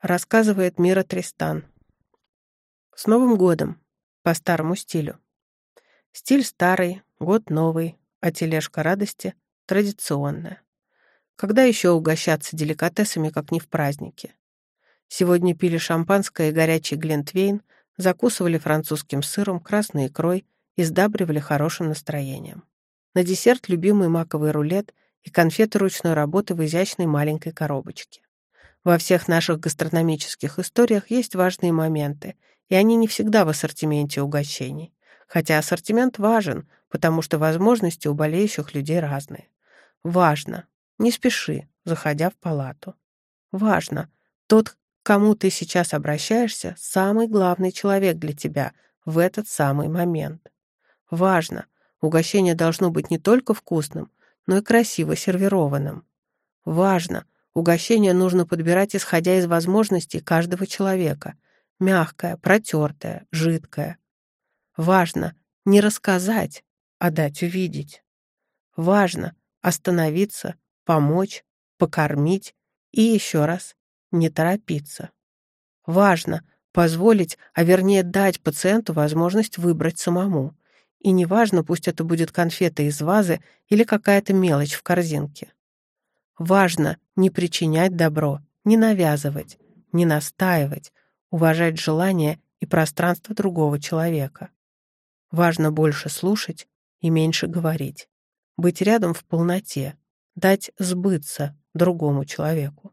Рассказывает Мира Тристан. С Новым годом. По старому стилю. Стиль старый, год новый, а тележка радости традиционная. Когда еще угощаться деликатесами, как не в празднике? Сегодня пили шампанское и горячий глинтвейн, закусывали французским сыром, красной икрой и сдабривали хорошим настроением. На десерт любимый маковый рулет и конфеты ручной работы в изящной маленькой коробочке. Во всех наших гастрономических историях есть важные моменты, и они не всегда в ассортименте угощений. Хотя ассортимент важен, потому что возможности у болеющих людей разные. Важно. Не спеши, заходя в палату. Важно. Тот, к кому ты сейчас обращаешься, самый главный человек для тебя в этот самый момент. Важно. Угощение должно быть не только вкусным, но и красиво сервированным. Важно. Угощение нужно подбирать, исходя из возможностей каждого человека. Мягкое, протертое, жидкое. Важно не рассказать, а дать увидеть. Важно остановиться, помочь, покормить и еще раз не торопиться. Важно позволить, а вернее дать пациенту возможность выбрать самому. И неважно, пусть это будет конфета из вазы или какая-то мелочь в корзинке. Важно не причинять добро, не навязывать, не настаивать, уважать желания и пространство другого человека. Важно больше слушать и меньше говорить. Быть рядом в полноте, дать сбыться другому человеку.